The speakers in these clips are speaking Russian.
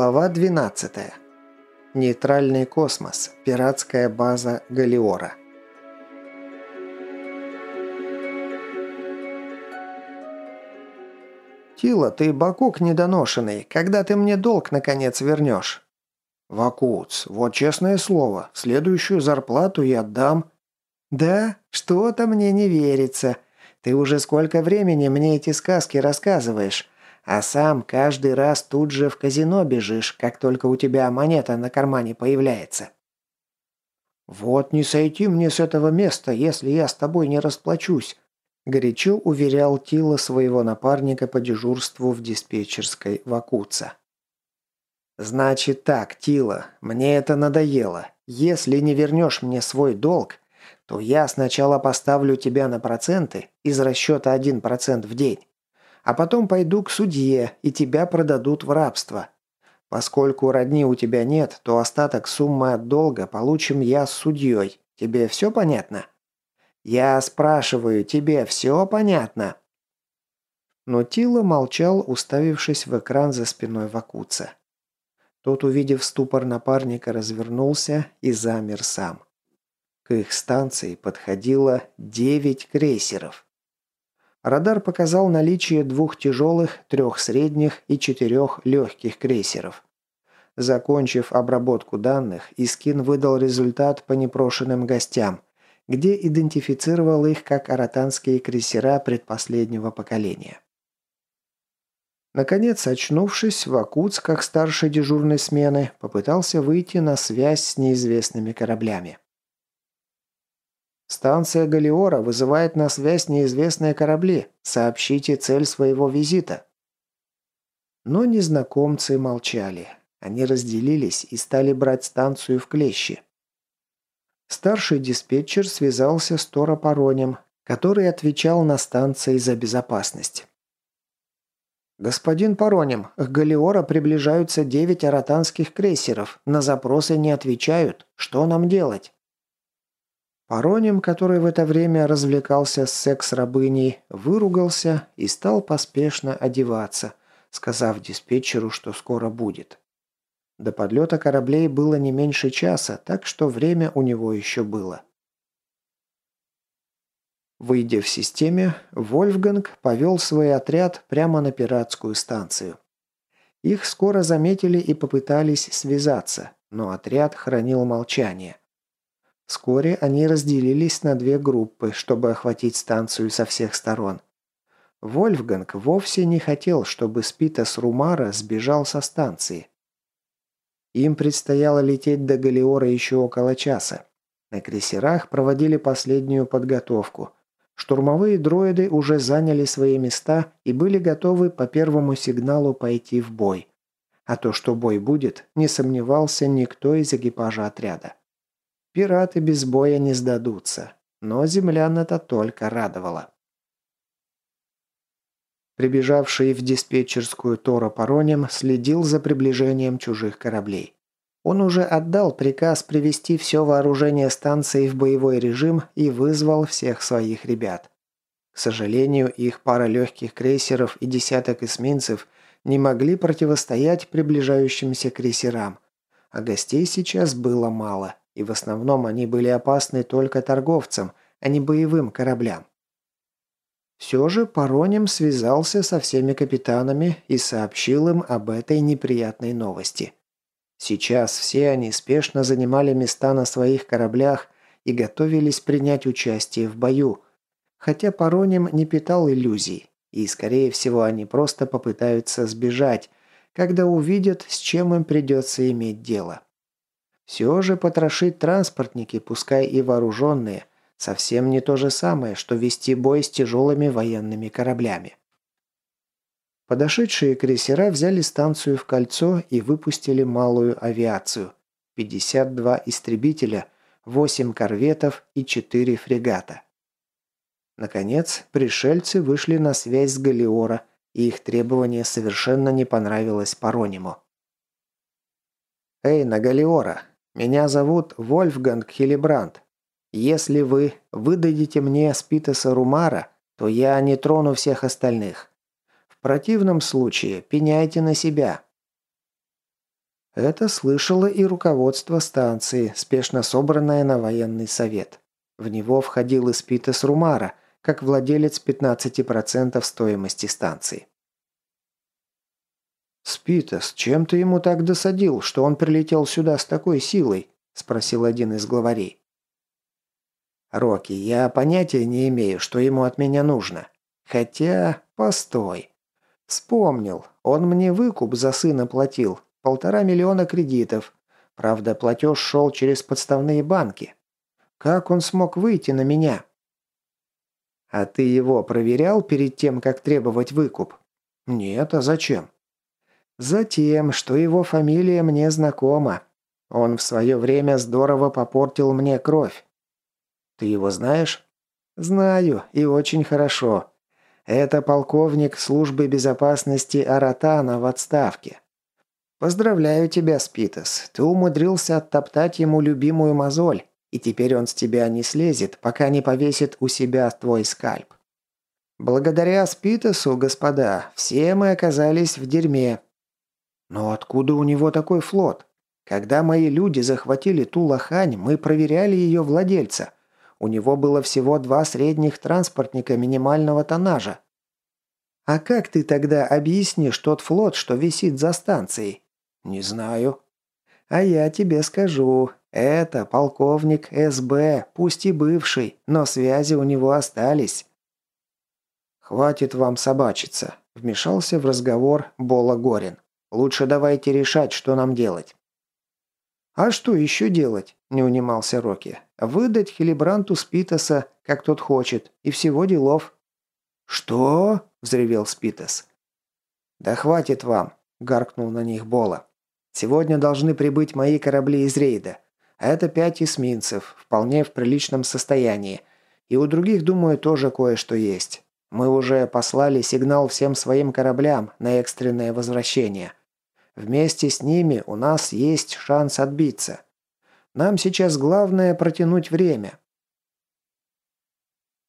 Глава 12. Нейтральный космос. Пиратская база Галиора. «Тила, ты бакук недоношенный. Когда ты мне долг, наконец, вернешь?» «Вакуц, вот честное слово, следующую зарплату я отдам». «Да? Что-то мне не верится. Ты уже сколько времени мне эти сказки рассказываешь?» А сам каждый раз тут же в казино бежишь, как только у тебя монета на кармане появляется. «Вот не сойти мне с этого места, если я с тобой не расплачусь», горячо уверял Тила своего напарника по дежурству в диспетчерской Вакуца. «Значит так, Тила, мне это надоело. Если не вернешь мне свой долг, то я сначала поставлю тебя на проценты из расчета 1% в день а потом пойду к судье, и тебя продадут в рабство. Поскольку родни у тебя нет, то остаток суммы от долга получим я с судьей. Тебе все понятно? Я спрашиваю, тебе все понятно?» Но Тила молчал, уставившись в экран за спиной Вакуца. Тот, увидев ступор напарника, развернулся и замер сам. К их станции подходило девять крейсеров. Радар показал наличие двух тяжелых, трех средних и четырех легких крейсеров. Закончив обработку данных, Искин выдал результат по непрошенным гостям, где идентифицировал их как аратанские крейсера предпоследнего поколения. Наконец, очнувшись, Вакуц, как старший дежурной смены, попытался выйти на связь с неизвестными кораблями. Станция Галиора вызывает на связь неизвестные корабли. Сообщите цель своего визита». Но незнакомцы молчали. Они разделились и стали брать станцию в клещи. Старший диспетчер связался с Тора Паронем, который отвечал на станции за безопасность. «Господин Паронем, к Галиора приближаются девять аратанских крейсеров. На запросы не отвечают. Что нам делать?» Пароним, который в это время развлекался с секс-рабыней, выругался и стал поспешно одеваться, сказав диспетчеру, что скоро будет. До подлета кораблей было не меньше часа, так что время у него еще было. Выйдя в системе, Вольфганг повел свой отряд прямо на пиратскую станцию. Их скоро заметили и попытались связаться, но отряд хранил молчание. Вскоре они разделились на две группы, чтобы охватить станцию со всех сторон. Вольфганг вовсе не хотел, чтобы Спитас Румара сбежал со станции. Им предстояло лететь до Галиора еще около часа. На крейсерах проводили последнюю подготовку. Штурмовые дроиды уже заняли свои места и были готовы по первому сигналу пойти в бой. А то, что бой будет, не сомневался никто из экипажа отряда. Пираты без боя не сдадутся, но землян это только радовало. Прибежавший в диспетчерскую Тора Пароним следил за приближением чужих кораблей. Он уже отдал приказ привести все вооружение станции в боевой режим и вызвал всех своих ребят. К сожалению, их пара легких крейсеров и десяток эсминцев не могли противостоять приближающимся крейсерам, а гостей сейчас было мало и в основном они были опасны только торговцам, а не боевым кораблям. Все же Пароним связался со всеми капитанами и сообщил им об этой неприятной новости. Сейчас все они спешно занимали места на своих кораблях и готовились принять участие в бою, хотя Пароним не питал иллюзий, и, скорее всего, они просто попытаются сбежать, когда увидят, с чем им придется иметь дело. Все же потрошить транспортники, пускай и вооруженные, совсем не то же самое, что вести бой с тяжелыми военными кораблями. Подошедшие крейсера взяли станцию в кольцо и выпустили малую авиацию. 52 истребителя, 8 корветов и 4 фрегата. Наконец, пришельцы вышли на связь с Галиора, и их требование совершенно не понравилось Парониму. «Эй, на Галиора, меня зовут Вольфганг Хилибранд. Если вы выдадите мне Спитеса Румара, то я не трону всех остальных. В противном случае пеняйте на себя». Это слышало и руководство станции, спешно собранное на военный совет. В него входил Спитес Румара, как владелец 15% стоимости станции. «Спитес, чем ты ему так досадил, что он прилетел сюда с такой силой?» – спросил один из главарей. «Рокки, я понятия не имею, что ему от меня нужно. Хотя, постой. Вспомнил, он мне выкуп за сына платил, полтора миллиона кредитов. Правда, платеж шел через подставные банки. Как он смог выйти на меня?» «А ты его проверял перед тем, как требовать выкуп?» «Нет, а зачем?» «Затем, что его фамилия мне знакома. Он в свое время здорово попортил мне кровь. Ты его знаешь?» «Знаю, и очень хорошо. Это полковник службы безопасности Аратана в отставке. Поздравляю тебя, Спитас. Ты умудрился оттоптать ему любимую мозоль, и теперь он с тебя не слезет, пока не повесит у себя твой скальп. Благодаря Спитасу, господа, все мы оказались в дерьме. Но откуда у него такой флот? Когда мои люди захватили ту лохань, мы проверяли ее владельца. У него было всего два средних транспортника минимального тоннажа. А как ты тогда объяснишь тот флот, что висит за станцией? Не знаю. А я тебе скажу. Это полковник СБ, пусть и бывший, но связи у него остались. Хватит вам собачиться, вмешался в разговор Бола Горин. Лучше давайте решать, что нам делать. «А что еще делать?» – не унимался Рокки. «Выдать Хилибранту Спитоса, как тот хочет, и всего делов». «Что?» – взревел Спитос. «Да хватит вам!» – гаркнул на них Бола. «Сегодня должны прибыть мои корабли из рейда. Это пять эсминцев, вполне в приличном состоянии. И у других, думаю, тоже кое-что есть. Мы уже послали сигнал всем своим кораблям на экстренное возвращение. Вместе с ними у нас есть шанс отбиться. Нам сейчас главное протянуть время.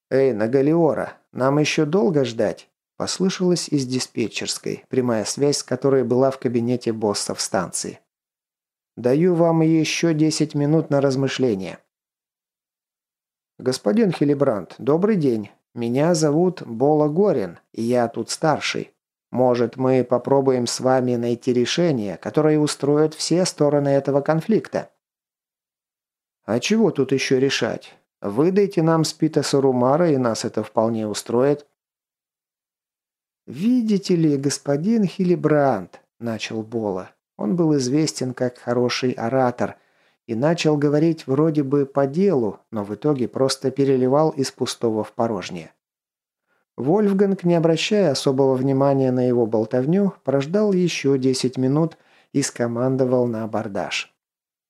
«Эй, Нагалиора, нам еще долго ждать?» Послышалось из диспетчерской, прямая связь с которой была в кабинете босса в станции. «Даю вам еще 10 минут на размышление». «Господин Хилибранд, добрый день. Меня зовут Бола Горин, и я тут старший. Может, мы попробуем с вами найти решение, которое устроит все стороны этого конфликта?» «А чего тут еще решать? Выдайте нам Спита Сарумара, и нас это вполне устроит». «Видите ли, господин Хилибранд», – начал Бола. Он был известен как хороший оратор и начал говорить вроде бы по делу, но в итоге просто переливал из пустого в порожнее. Вольфганг, не обращая особого внимания на его болтовню, прождал еще 10 минут и скомандовал на абордаж.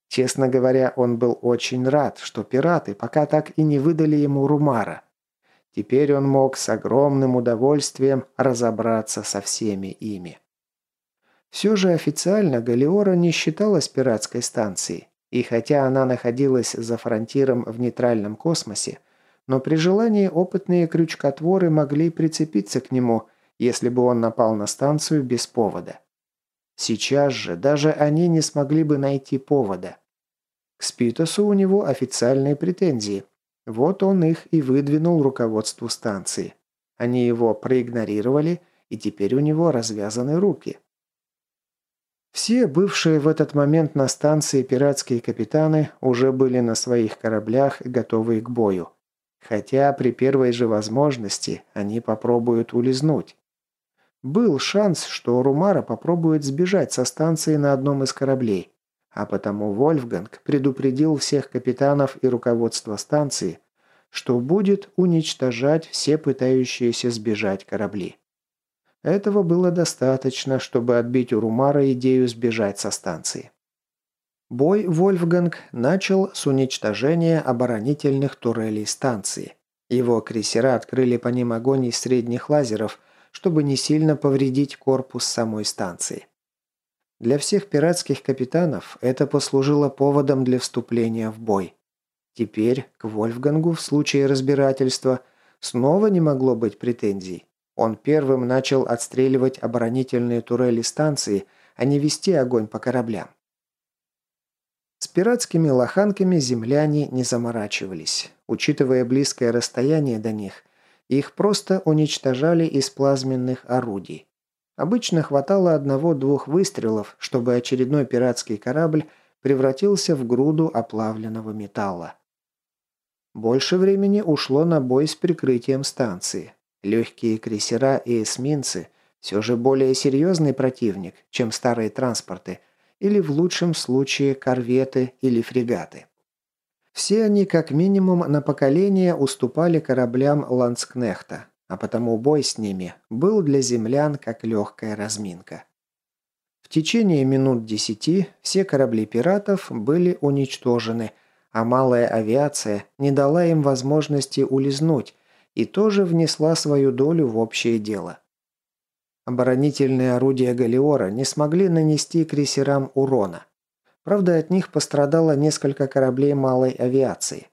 Честно говоря, он был очень рад, что пираты пока так и не выдали ему Румара. Теперь он мог с огромным удовольствием разобраться со всеми ими. Все же официально Галиора не считалась пиратской станцией, и хотя она находилась за фронтиром в нейтральном космосе, но при желании опытные крючкотворы могли прицепиться к нему, если бы он напал на станцию без повода. Сейчас же даже они не смогли бы найти повода. К Спитосу у него официальные претензии. Вот он их и выдвинул руководству станции. Они его проигнорировали, и теперь у него развязаны руки. Все бывшие в этот момент на станции пиратские капитаны уже были на своих кораблях, готовые к бою. Хотя при первой же возможности они попробуют улизнуть. Был шанс, что Румара попробует сбежать со станции на одном из кораблей, а потому Вольфганг предупредил всех капитанов и руководство станции, что будет уничтожать все пытающиеся сбежать корабли. Этого было достаточно, чтобы отбить у Румара идею сбежать со станции. Бой Вольфганг начал с уничтожения оборонительных турелей станции. Его крейсера открыли по ним огонь из средних лазеров, чтобы не сильно повредить корпус самой станции. Для всех пиратских капитанов это послужило поводом для вступления в бой. Теперь к Вольфгангу в случае разбирательства снова не могло быть претензий. Он первым начал отстреливать оборонительные турели станции, а не вести огонь по кораблям. С пиратскими лоханками земляне не заморачивались. Учитывая близкое расстояние до них, их просто уничтожали из плазменных орудий. Обычно хватало одного-двух выстрелов, чтобы очередной пиратский корабль превратился в груду оплавленного металла. Больше времени ушло на бой с прикрытием станции. Легкие крейсера и эсминцы – все же более серьезный противник, чем старые транспорты, или в лучшем случае корветы или фрегаты. Все они как минимум на поколение уступали кораблям Ланскнехта, а потому бой с ними был для землян как легкая разминка. В течение минут десяти все корабли пиратов были уничтожены, а малая авиация не дала им возможности улизнуть и тоже внесла свою долю в общее дело. Оборонительные орудия Галиора не смогли нанести крейсерам урона. Правда, от них пострадало несколько кораблей малой авиации.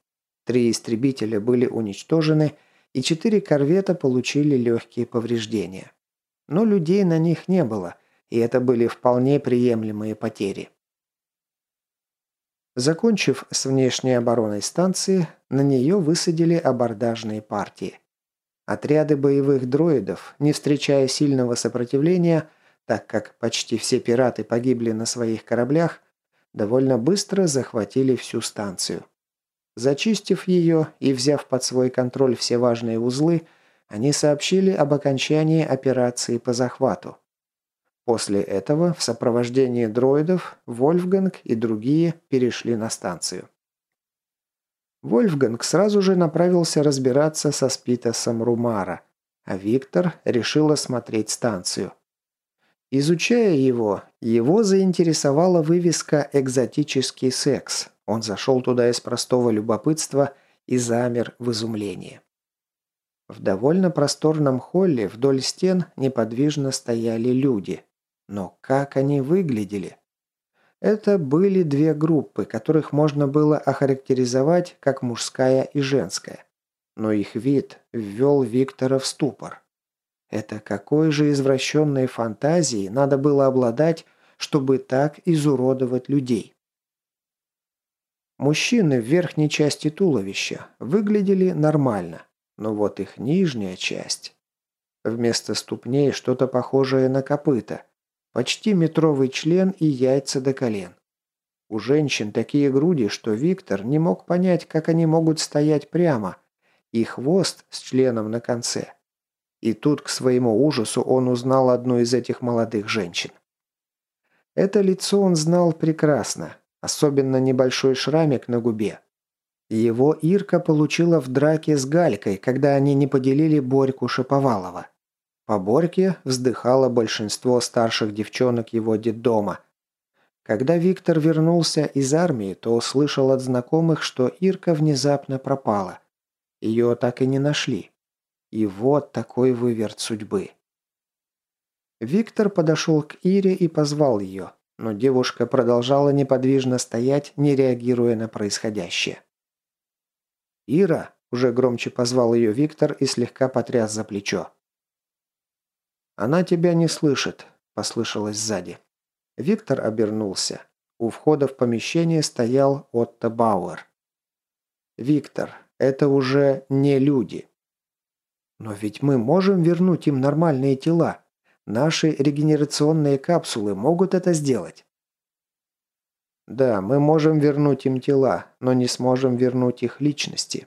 Три истребителя были уничтожены, и четыре корвета получили легкие повреждения. Но людей на них не было, и это были вполне приемлемые потери. Закончив с внешней обороной станции, на нее высадили абордажные партии. Отряды боевых дроидов, не встречая сильного сопротивления, так как почти все пираты погибли на своих кораблях, довольно быстро захватили всю станцию. Зачистив ее и взяв под свой контроль все важные узлы, они сообщили об окончании операции по захвату. После этого в сопровождении дроидов Вольфганг и другие перешли на станцию. Вольфганг сразу же направился разбираться со Спитасом Румара, а Виктор решил осмотреть станцию. Изучая его, его заинтересовала вывеска «Экзотический секс». Он зашел туда из простого любопытства и замер в изумлении. В довольно просторном холле вдоль стен неподвижно стояли люди. Но как они выглядели? Это были две группы, которых можно было охарактеризовать как мужская и женская. Но их вид ввел Виктора в ступор. Это какой же извращенной фантазией надо было обладать, чтобы так изуродовать людей? Мужчины в верхней части туловища выглядели нормально, но вот их нижняя часть... Вместо ступней что-то похожее на копыта, почти метровый член и яйца до колен. У женщин такие груди, что Виктор не мог понять, как они могут стоять прямо, и хвост с членом на конце – и тут, к своему ужасу, он узнал одну из этих молодых женщин. Это лицо он знал прекрасно, особенно небольшой шрамик на губе. Его Ирка получила в драке с Галькой, когда они не поделили Борьку Шиповалова. По Борьке вздыхало большинство старших девчонок его детдома. Когда Виктор вернулся из армии, то услышал от знакомых, что Ирка внезапно пропала. Ее так и не нашли. И вот такой выверт судьбы. Виктор подошел к Ире и позвал ее, но девушка продолжала неподвижно стоять, не реагируя на происходящее. «Ира!» – уже громче позвал ее Виктор и слегка потряс за плечо. «Она тебя не слышит», – послышалось сзади. Виктор обернулся. У входа в помещение стоял Отто Бауэр. «Виктор, это уже не люди. Но ведь мы можем вернуть им нормальные тела. Наши регенерационные капсулы могут это сделать. Да, мы можем вернуть им тела, но не сможем вернуть их личности.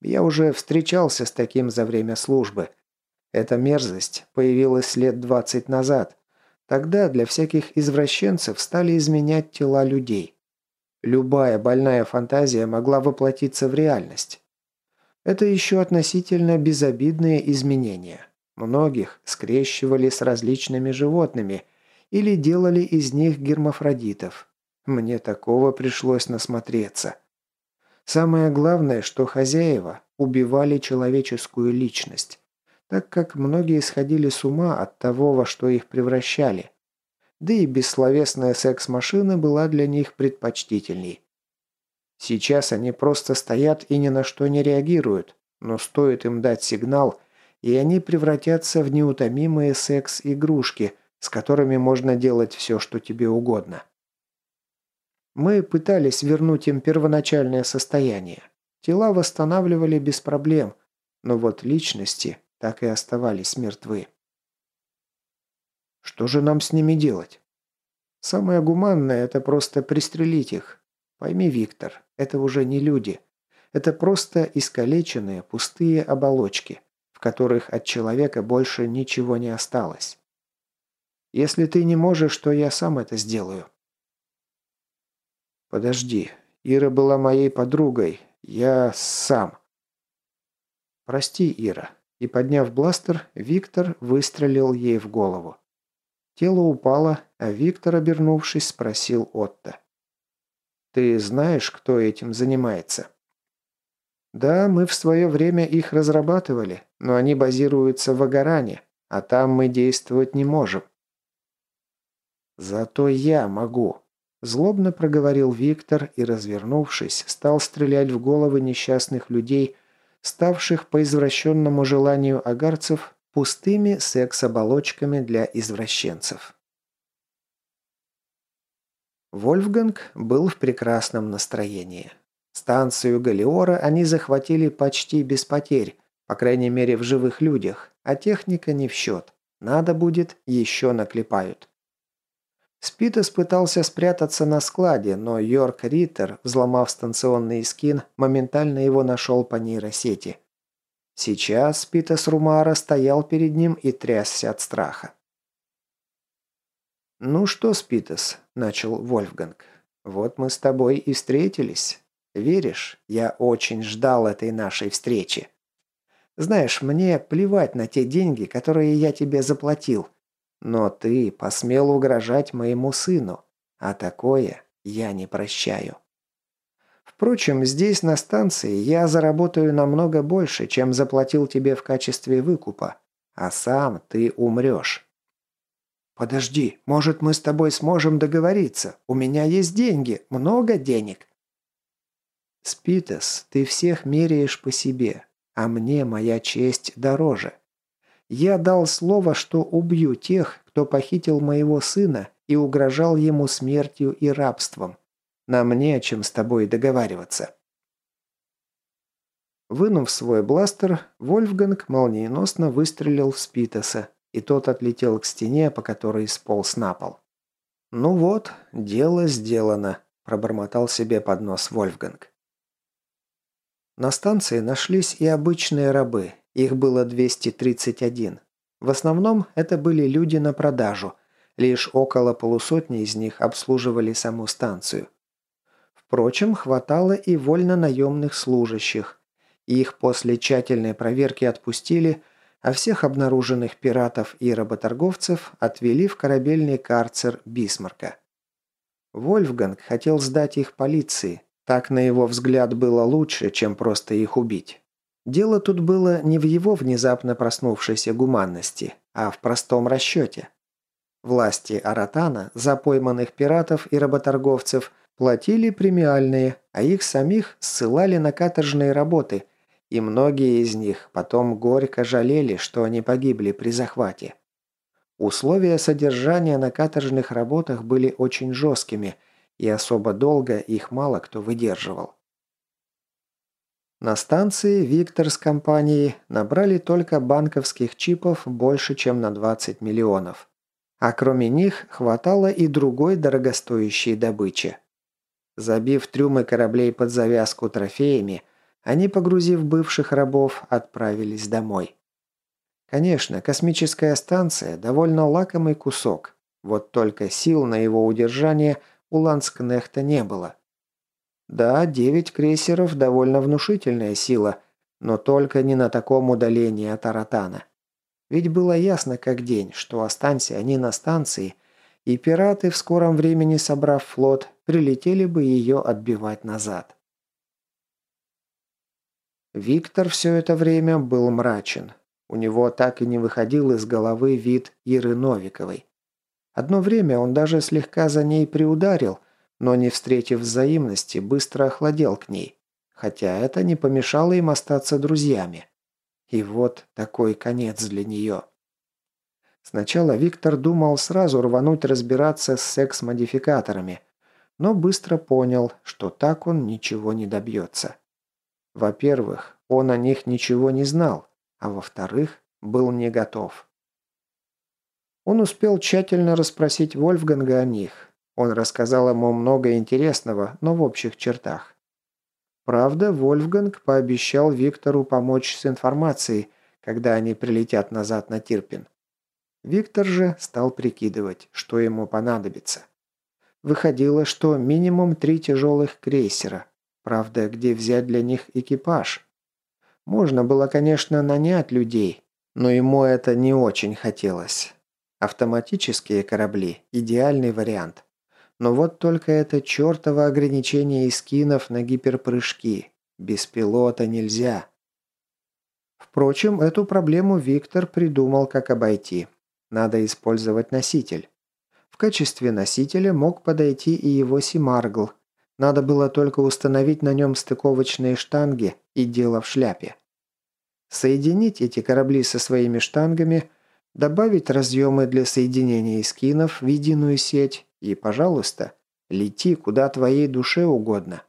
Я уже встречался с таким за время службы. Эта мерзость появилась лет 20 назад. Тогда для всяких извращенцев стали изменять тела людей. Любая больная фантазия могла воплотиться в реальность. Это еще относительно безобидные изменения. Многих скрещивали с различными животными или делали из них гермафродитов. Мне такого пришлось насмотреться. Самое главное, что хозяева убивали человеческую личность, так как многие сходили с ума от того, во что их превращали. Да и бессловесная секс-машина была для них предпочтительней. Сейчас они просто стоят и ни на что не реагируют, но стоит им дать сигнал, и они превратятся в неутомимые секс-игрушки, с которыми можно делать все, что тебе угодно. Мы пытались вернуть им первоначальное состояние. Тела восстанавливали без проблем, но вот личности так и оставались мертвы. Что же нам с ними делать? Самое гуманное – это просто пристрелить их. Пойми, Виктор, это уже не люди. Это просто искалеченные, пустые оболочки, в которых от человека больше ничего не осталось. Если ты не можешь, то я сам это сделаю. Подожди. Ира была моей подругой. Я сам. Прости, Ира. И подняв бластер, Виктор выстрелил ей в голову. Тело упало, а Виктор, обернувшись, спросил Отто. «Ты знаешь, кто этим занимается?» «Да, мы в свое время их разрабатывали, но они базируются в Агаране, а там мы действовать не можем». «Зато я могу», – злобно проговорил Виктор и, развернувшись, стал стрелять в головы несчастных людей, ставших по извращенному желанию агарцев пустыми секс-оболочками для извращенцев. Вольфганг был в прекрасном настроении. Станцию Галиора они захватили почти без потерь, по крайней мере в живых людях, а техника не в счет. Надо будет, еще наклепают. Спитес пытался спрятаться на складе, но Йорк Риттер, взломав станционный скин, моментально его нашел по нейросети. Сейчас Спитес Румара стоял перед ним и трясся от страха. «Ну что, Спитес?» – начал Вольфганг. «Вот мы с тобой и встретились. Веришь, я очень ждал этой нашей встречи. Знаешь, мне плевать на те деньги, которые я тебе заплатил». Но ты посмел угрожать моему сыну, а такое я не прощаю. Впрочем, здесь, на станции, я заработаю намного больше, чем заплатил тебе в качестве выкупа, а сам ты умрешь. «Подожди, может, мы с тобой сможем договориться? У меня есть деньги, много денег». «Спитес, ты всех меряешь по себе, а мне моя честь дороже. Я дал слово, что убью тех, кто похитил моего сына и угрожал ему смертью и рабством. Нам не о чем с тобой договариваться». Вынув свой бластер, Вольфганг молниеносно выстрелил в Спитоса, и тот отлетел к стене, по которой сполз на пол. «Ну вот, дело сделано», – пробормотал себе под нос Вольфганг. На станции нашлись и обычные рабы, их было 231. В основном это были люди на продажу. Лишь около полусотни из них обслуживали саму станцию. Впрочем, хватало и вольно-наемных служащих. Их после тщательной проверки отпустили, а всех обнаруженных пиратов и работорговцев отвели в корабельный карцер Бисмарка. Вольфганг хотел сдать их полиции. Так, на его взгляд, было лучше, чем просто их убить. Дело тут было не в его внезапно проснувшейся гуманности, а в простом расчете. Власти Аратана за пойманных пиратов и работорговцев платили премиальные, а их самих ссылали на каторжные работы, и многие из них потом горько жалели, что они погибли при захвате. Условия содержания на каторжных работах были очень жесткими, и особо долго их мало кто выдерживал. На станции Виктор с компанией набрали только банковских чипов больше, чем на 20 миллионов. А кроме них хватало и другой дорогостоящей добычи. Забив трюмы кораблей под завязку трофеями, они, погрузив бывших рабов, отправились домой. Конечно, космическая станция – довольно лакомый кусок, вот только сил на его удержание у Ланскнехта не было. Да, девять крейсеров – довольно внушительная сила, но только не на таком удалении от Аратана. Ведь было ясно как день, что останься они на станции, и пираты, в скором времени собрав флот, прилетели бы ее отбивать назад. Виктор все это время был мрачен. У него так и не выходил из головы вид Иры Новиковой. Одно время он даже слегка за ней приударил – но не встретив взаимности, быстро охладел к ней, хотя это не помешало им остаться друзьями. И вот такой конец для нее. Сначала Виктор думал сразу рвануть разбираться с секс-модификаторами, но быстро понял, что так он ничего не добьется. Во-первых, он о них ничего не знал, а во-вторых, был не готов. Он успел тщательно расспросить Вольфганга о них. Он рассказал ему много интересного, но в общих чертах. Правда, Вольфганг пообещал Виктору помочь с информацией, когда они прилетят назад на Тирпин. Виктор же стал прикидывать, что ему понадобится. Выходило, что минимум три тяжелых крейсера. Правда, где взять для них экипаж? Можно было, конечно, нанять людей, но ему это не очень хотелось. Автоматические корабли – идеальный вариант. Но вот только это чертово ограничение искинов на гиперпрыжки. Без пилота нельзя. Впрочем, эту проблему Виктор придумал, как обойти. Надо использовать носитель качестве носителя мог подойти и его Симаргл. Надо было только установить на нем стыковочные штанги и дело в шляпе. Соединить эти корабли со своими штангами, добавить разъемы для соединения скинов в единую сеть и, пожалуйста, лети куда твоей душе угодно.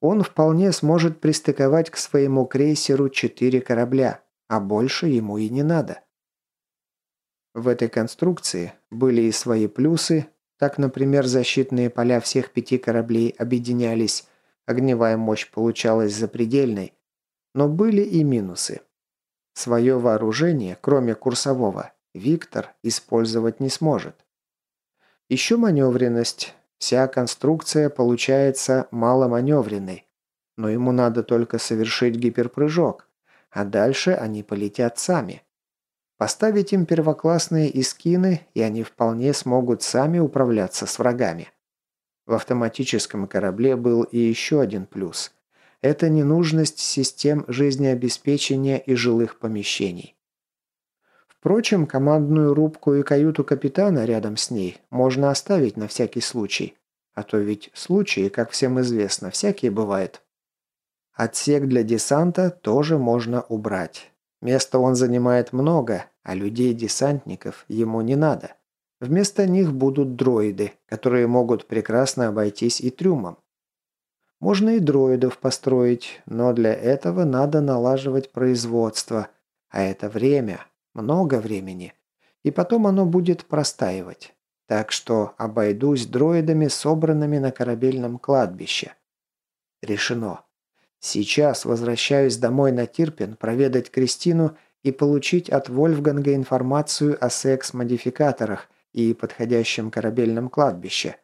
Он вполне сможет пристыковать к своему крейсеру четыре корабля, а больше ему и не надо. В этой конструкции были и свои плюсы, так, например, защитные поля всех пяти кораблей объединялись, огневая мощь получалась запредельной, но были и минусы. Свое вооружение, кроме курсового, Виктор использовать не сможет. Еще маневренность. Вся конструкция получается маломаневренной, но ему надо только совершить гиперпрыжок, а дальше они полетят сами – Поставить им первоклассные искины, и они вполне смогут сами управляться с врагами. В автоматическом корабле был и еще один плюс. Это ненужность систем жизнеобеспечения и жилых помещений. Впрочем, командную рубку и каюту капитана рядом с ней можно оставить на всякий случай. А то ведь случаи, как всем известно, всякие бывают. Отсек для десанта тоже можно убрать. Места он занимает много, а людей-десантников ему не надо. Вместо них будут дроиды, которые могут прекрасно обойтись и трюмом. Можно и дроидов построить, но для этого надо налаживать производство, а это время, много времени, и потом оно будет простаивать. Так что обойдусь дроидами, собранными на корабельном кладбище. Решено. Сейчас возвращаюсь домой на Тирпин проведать Кристину и получить от Вольфганга информацию о секс-модификаторах и подходящем корабельном кладбище.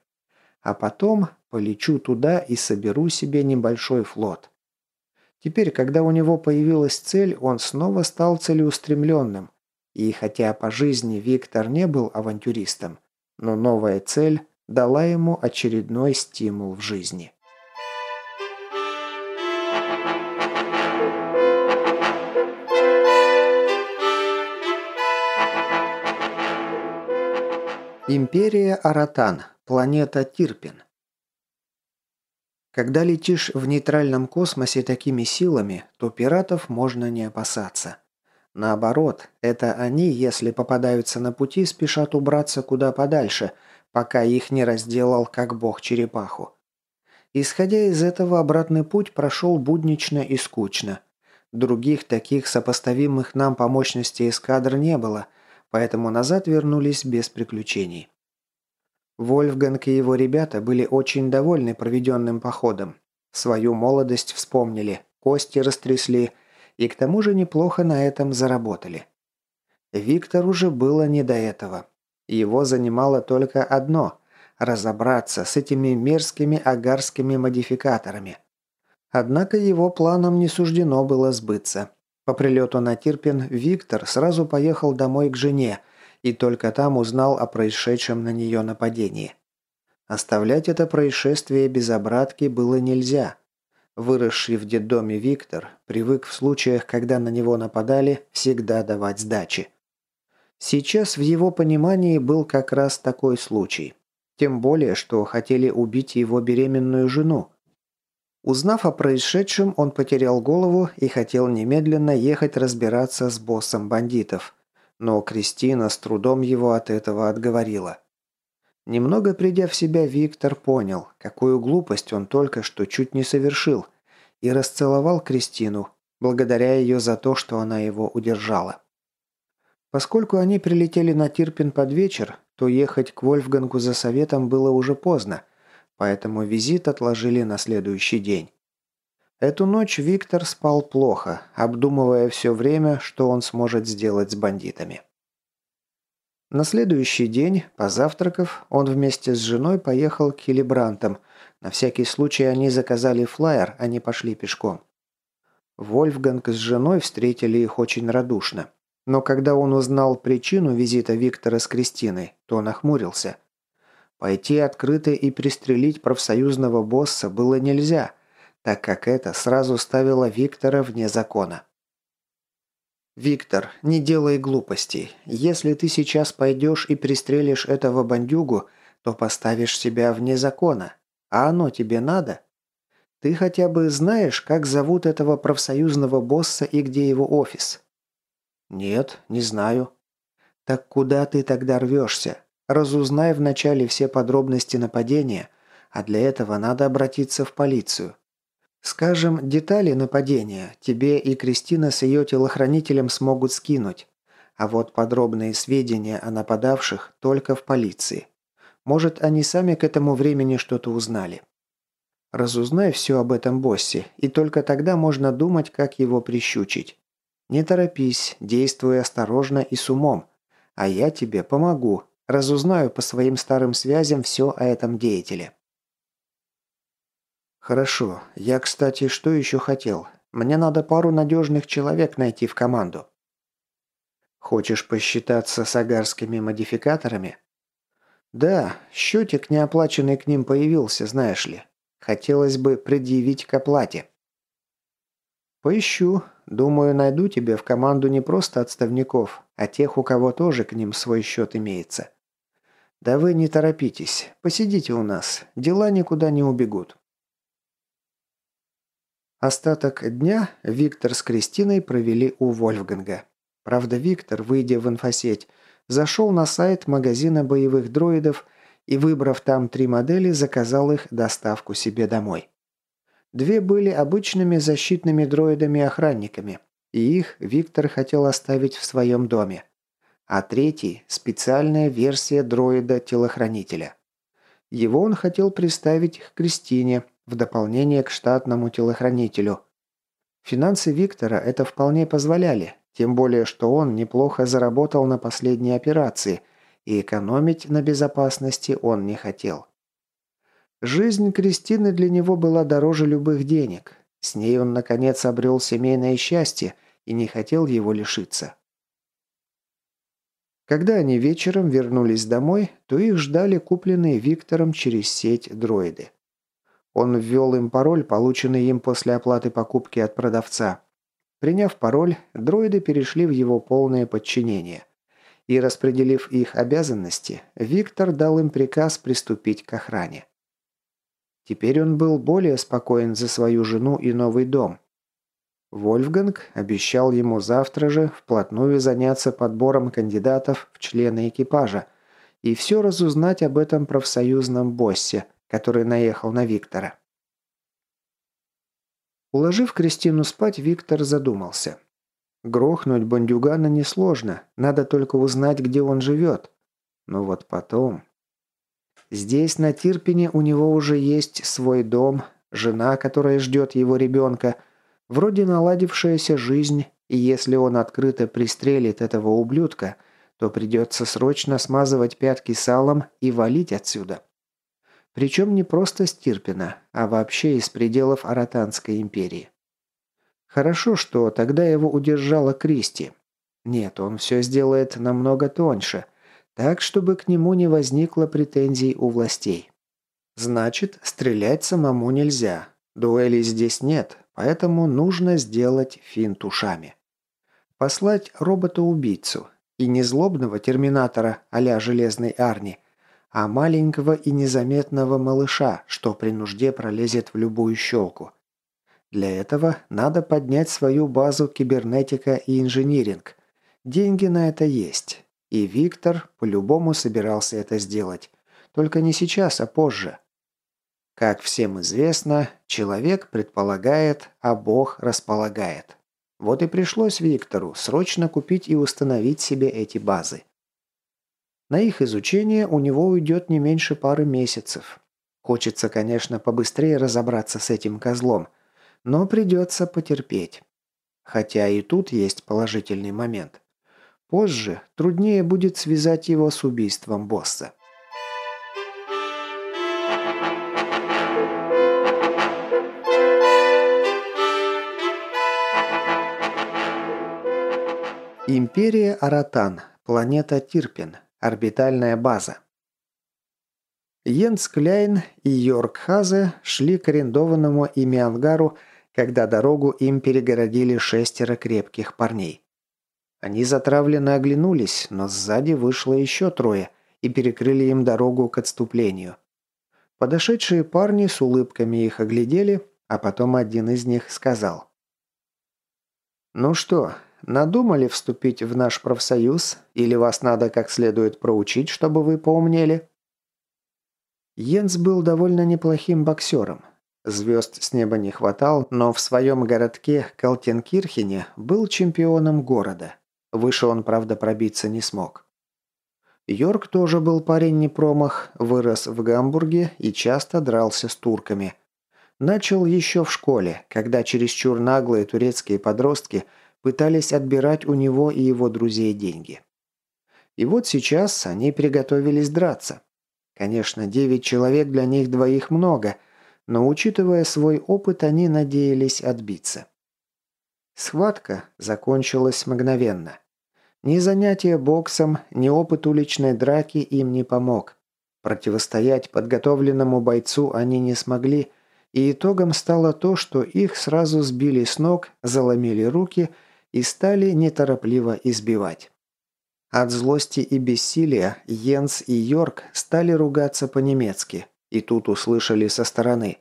А потом полечу туда и соберу себе небольшой флот. Теперь, когда у него появилась цель, он снова стал целеустремленным. И хотя по жизни Виктор не был авантюристом, но новая цель дала ему очередной стимул в жизни. Империя Аратан. Планета Тирпин. Когда летишь в нейтральном космосе такими силами, то пиратов можно не опасаться. Наоборот, это они, если попадаются на пути, спешат убраться куда подальше, пока их не разделал как бог черепаху. Исходя из этого, обратный путь прошел буднично и скучно. Других таких сопоставимых нам по мощности эскадр не было – поэтому назад вернулись без приключений. Вольфганг и его ребята были очень довольны проведенным походом. Свою молодость вспомнили, кости растрясли и к тому же неплохо на этом заработали. Виктору же было не до этого. Его занимало только одно – разобраться с этими мерзкими агарскими модификаторами. Однако его планам не суждено было сбыться. По прилету на Тирпин Виктор сразу поехал домой к жене и только там узнал о происшедшем на нее нападении. Оставлять это происшествие без обратки было нельзя. Выросший в детдоме Виктор привык в случаях, когда на него нападали, всегда давать сдачи. Сейчас в его понимании был как раз такой случай. Тем более, что хотели убить его беременную жену. Узнав о происшедшем, он потерял голову и хотел немедленно ехать разбираться с боссом бандитов. Но Кристина с трудом его от этого отговорила. Немного придя в себя, Виктор понял, какую глупость он только что чуть не совершил, и расцеловал Кристину, благодаря ее за то, что она его удержала. Поскольку они прилетели на Тирпин под вечер, то ехать к Вольфгангу за советом было уже поздно, поэтому визит отложили на следующий день. Эту ночь Виктор спал плохо, обдумывая все время, что он сможет сделать с бандитами. На следующий день, позавтракав, он вместе с женой поехал к Хилибрантам. На всякий случай они заказали флайер, не пошли пешком. Вольфганг с женой встретили их очень радушно. Но когда он узнал причину визита Виктора с Кристиной, то нахмурился. Пойти открыто и пристрелить профсоюзного босса было нельзя, так как это сразу ставило Виктора вне закона. «Виктор, не делай глупостей. Если ты сейчас пойдешь и пристрелишь этого бандюгу, то поставишь себя вне закона. А оно тебе надо? Ты хотя бы знаешь, как зовут этого профсоюзного босса и где его офис?» «Нет, не знаю». «Так куда ты тогда рвешься? Разузнай вначале все подробности нападения, а для этого надо обратиться в полицию. Скажем, детали нападения тебе и Кристина с ее телохранителем смогут скинуть, а вот подробные сведения о нападавших только в полиции. Может, они сами к этому времени что-то узнали. Разузнай все об этом боссе, и только тогда можно думать, как его прищучить. Не торопись, действуй осторожно и с умом. А я тебе помогу, разузнаю по своим старым связям все о этом деятеле. «Хорошо. Я, кстати, что еще хотел? Мне надо пару надежных человек найти в команду». «Хочешь посчитаться с агарскими модификаторами?» «Да, счетик неоплаченный к ним появился, знаешь ли. Хотелось бы предъявить к оплате». «Поищу. Думаю, найду тебе в команду не просто отставников, а тех, у кого тоже к ним свой счет имеется. Да вы не торопитесь. Посидите у нас. Дела никуда не убегут». Остаток дня Виктор с Кристиной провели у Вольфганга. Правда, Виктор, выйдя в инфосеть, зашел на сайт магазина боевых дроидов и, выбрав там три модели, заказал их доставку себе домой. Две были обычными защитными дроидами-охранниками, и их Виктор хотел оставить в своем доме. А третий – специальная версия дроида-телохранителя. Его он хотел приставить к Кристине – в дополнение к штатному телохранителю. Финансы Виктора это вполне позволяли, тем более что он неплохо заработал на последней операции, и экономить на безопасности он не хотел. Жизнь Кристины для него была дороже любых денег. С ней он, наконец, обрел семейное счастье и не хотел его лишиться. Когда они вечером вернулись домой, то их ждали купленные Виктором через сеть дроиды. Он ввел им пароль, полученный им после оплаты покупки от продавца. Приняв пароль, дроиды перешли в его полное подчинение. И распределив их обязанности, Виктор дал им приказ приступить к охране. Теперь он был более спокоен за свою жену и новый дом. Вольфганг обещал ему завтра же вплотную заняться подбором кандидатов в члены экипажа и все разузнать об этом профсоюзном боссе – который наехал на Виктора. Уложив Кристину спать, Виктор задумался. Грохнуть бандюгана несложно, надо только узнать, где он живет. Но вот потом... Здесь, на Тирпине, у него уже есть свой дом, жена, которая ждет его ребенка, вроде наладившаяся жизнь, и если он открыто пристрелит этого ублюдка, то придется срочно смазывать пятки салом и валить отсюда. Причем не просто Стирпина, а вообще из пределов Аратанской империи. Хорошо, что тогда его удержала Кристи. Нет, он все сделает намного тоньше, так, чтобы к нему не возникло претензий у властей. Значит, стрелять самому нельзя. Дуэлей здесь нет, поэтому нужно сделать финт ушами. Послать робота-убийцу. И не злобного терминатора а Железной Арни, а маленького и незаметного малыша, что при нужде пролезет в любую щелку. Для этого надо поднять свою базу кибернетика и инжиниринг. Деньги на это есть. И Виктор по-любому собирался это сделать. только не сейчас, а позже. Как всем известно, человек предполагает, а Бог располагает. Вот и пришлось Виктору срочно купить и установить себе эти базы. На их изучение у него уйдет не меньше пары месяцев. Хочется, конечно, побыстрее разобраться с этим козлом, но придется потерпеть. Хотя и тут есть положительный момент. Позже труднее будет связать его с убийством босса. Империя Аратан. Планета Тирпин. Орбитальная база. Йенс Кляйн и Йорк Хазе шли к арендованному ими ангару, когда дорогу им перегородили шестеро крепких парней. Они затравленно оглянулись, но сзади вышло еще трое и перекрыли им дорогу к отступлению. Подошедшие парни с улыбками их оглядели, а потом один из них сказал. «Ну что, Надумали вступить в наш профсоюз? Или вас надо как следует проучить, чтобы вы поумнели?» Йенс был довольно неплохим боксером. Звезд с неба не хватал, но в своем городке Калтенкирхене был чемпионом города. Выше он, правда, пробиться не смог. Йорк тоже был парень не промах, вырос в Гамбурге и часто дрался с турками. Начал еще в школе, когда чересчур наглые турецкие подростки – пытались отбирать у него и его друзей деньги. И вот сейчас они приготовились драться. Конечно, девять человек для них двоих много, но учитывая свой опыт, они надеялись отбиться. Схватка закончилась мгновенно. Ни занятие боксом, ни опыт уличной драки им не помог. Противостоять подготовленному бойцу они не смогли, и итогом стало то, что их сразу сбили с ног, заломили руки – и стали неторопливо избивать. От злости и бессилия Йенс и Йорк стали ругаться по-немецки, и тут услышали со стороны.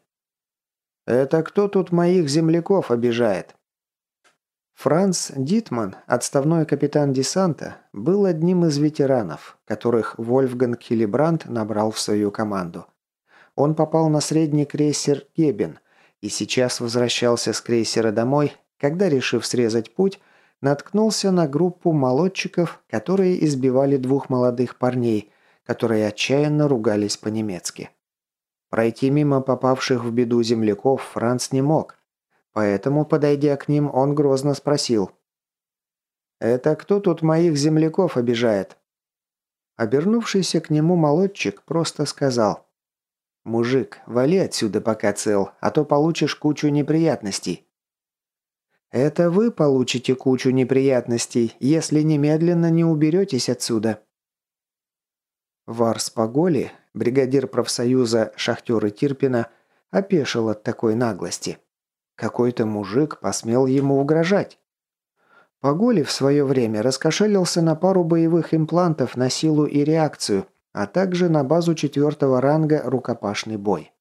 «Это кто тут моих земляков обижает?» Франц Дитман, отставной капитан десанта, был одним из ветеранов, которых Вольфганг Хилибранд набрал в свою команду. Он попал на средний крейсер «Гебен» и сейчас возвращался с крейсера домой когда, решив срезать путь, наткнулся на группу молодчиков, которые избивали двух молодых парней, которые отчаянно ругались по-немецки. Пройти мимо попавших в беду земляков Франц не мог, поэтому, подойдя к ним, он грозно спросил. «Это кто тут моих земляков обижает?» Обернувшийся к нему молодчик просто сказал. «Мужик, вали отсюда, пока цел, а то получишь кучу неприятностей». Это вы получите кучу неприятностей, если немедленно не уберетесь отсюда. Варс Паголи, бригадир профсоюза шахтеры Тирпина, опешил от такой наглости. Какой-то мужик посмел ему угрожать. Поголи в свое время раскошелился на пару боевых имплантов на силу и реакцию, а также на базу четвертого ранга рукопашный бой.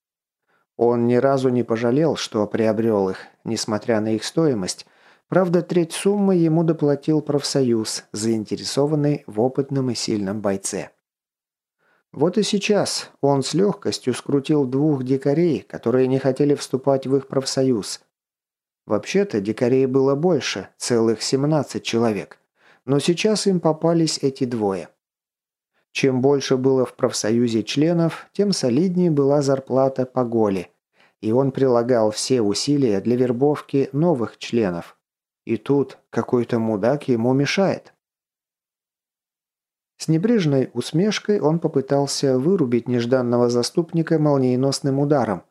Он ни разу не пожалел, что приобрел их, несмотря на их стоимость. Правда, треть суммы ему доплатил профсоюз, заинтересованный в опытном и сильном бойце. Вот и сейчас он с легкостью скрутил двух дикарей, которые не хотели вступать в их профсоюз. Вообще-то дикарей было больше, целых 17 человек. Но сейчас им попались эти двое. Чем больше было в профсоюзе членов, тем солиднее была зарплата по голе. И он прилагал все усилия для вербовки новых членов. И тут какой-то мудак ему мешает. С небрежной усмешкой он попытался вырубить нежданного заступника молниеносным ударом.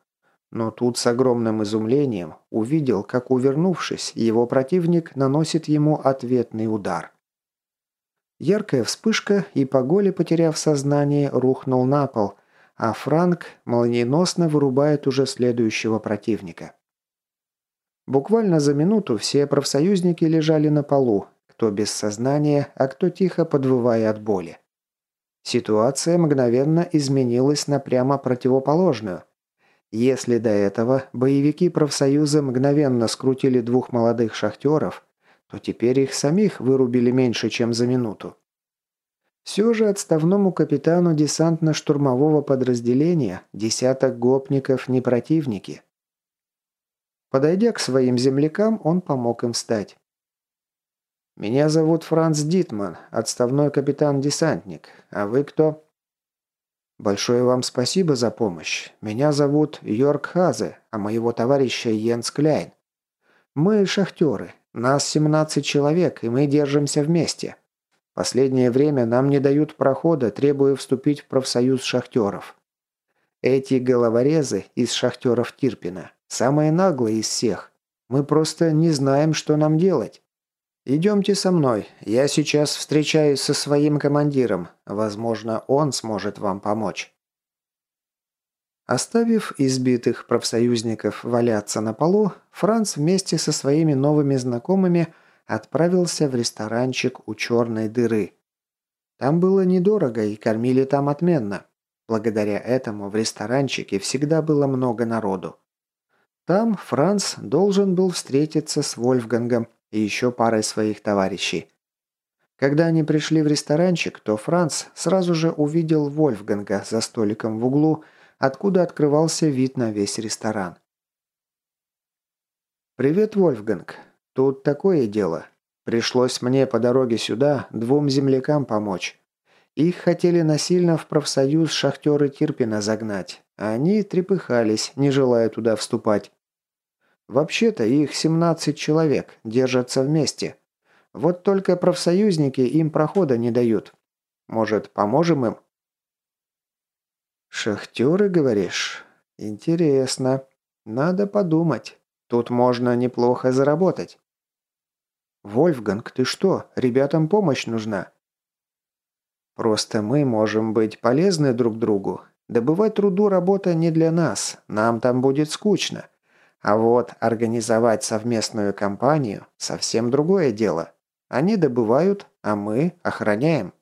Но тут с огромным изумлением увидел, как, увернувшись, его противник наносит ему ответный удар. Яркая вспышка, и Поголи, потеряв сознание, рухнул на пол, а Франк молниеносно вырубает уже следующего противника. Буквально за минуту все профсоюзники лежали на полу, кто без сознания, а кто тихо подвывая от боли. Ситуация мгновенно изменилась на прямо противоположную. Если до этого боевики профсоюза мгновенно скрутили двух молодых шахтеров – то теперь их самих вырубили меньше, чем за минуту. Все же отставному капитану десантно-штурмового подразделения десяток гопников не противники. Подойдя к своим землякам, он помог им встать. «Меня зовут Франц Дитман, отставной капитан-десантник. А вы кто?» «Большое вам спасибо за помощь. Меня зовут Йорк Хазе, а моего товарища Йенс Кляйн. Мы шахтеры. Нас 17 человек, и мы держимся вместе. Последнее время нам не дают прохода, требуя вступить в профсоюз шахтеров. Эти головорезы из шахтеров Тирпина самые наглые из всех. Мы просто не знаем, что нам делать. Идемте со мной. Я сейчас встречаюсь со своим командиром. Возможно, он сможет вам помочь. Оставив избитых профсоюзников валяться на полу, Франц вместе со своими новыми знакомыми – отправился в ресторанчик у черной дыры. Там было недорого и кормили там отменно. Благодаря этому в ресторанчике всегда было много народу. Там Франц должен был встретиться с Вольфгангом и еще парой своих товарищей. Когда они пришли в ресторанчик, то Франц сразу же увидел Вольфганга за столиком в углу, откуда открывался вид на весь ресторан. «Привет, Вольфганг. Тут такое дело. Пришлось мне по дороге сюда двум землякам помочь. Их хотели насильно в профсоюз шахтеры Тирпина загнать, а они трепыхались, не желая туда вступать. Вообще-то их 17 человек, держатся вместе. Вот только профсоюзники им прохода не дают. Может, поможем им? «Шахтеры, говоришь? Интересно. Надо подумать. Тут можно неплохо заработать». «Вольфганг, ты что? Ребятам помощь нужна». «Просто мы можем быть полезны друг другу. Добывать труду работа не для нас, нам там будет скучно. А вот организовать совместную кампанию – совсем другое дело. Они добывают, а мы охраняем».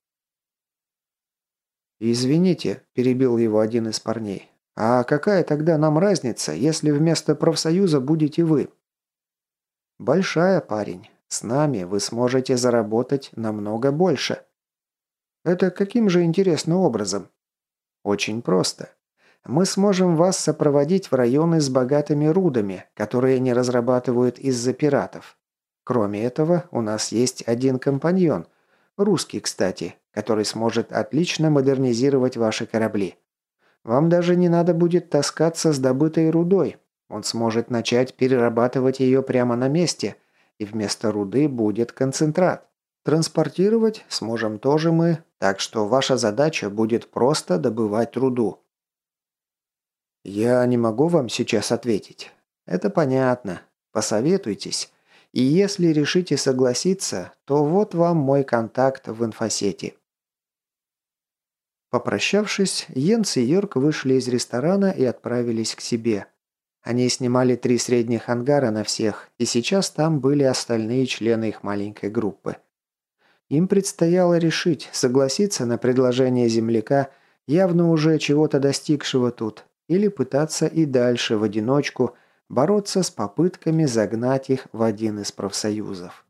«Извините», – перебил его один из парней. «А какая тогда нам разница, если вместо профсоюза будете вы?» «Большая, парень. С нами вы сможете заработать намного больше. Это каким же интересным образом? Очень просто. Мы сможем вас сопроводить в районы с богатыми рудами, которые не разрабатывают из-за пиратов. Кроме этого, у нас есть один компаньон, русский, кстати, который сможет отлично модернизировать ваши корабли. Вам даже не надо будет таскаться с добытой рудой. Он сможет начать перерабатывать ее прямо на месте – и вместо руды будет концентрат. Транспортировать сможем тоже мы, так что ваша задача будет просто добывать руду. Я не могу вам сейчас ответить. Это понятно. Посоветуйтесь. И если решите согласиться, то вот вам мой контакт в инфосети. Попрощавшись, Йенс и Йорк вышли из ресторана и отправились к себе. Они снимали три средних ангара на всех, и сейчас там были остальные члены их маленькой группы. Им предстояло решить, согласиться на предложение земляка, явно уже чего-то достигшего тут, или пытаться и дальше в одиночку бороться с попытками загнать их в один из профсоюзов.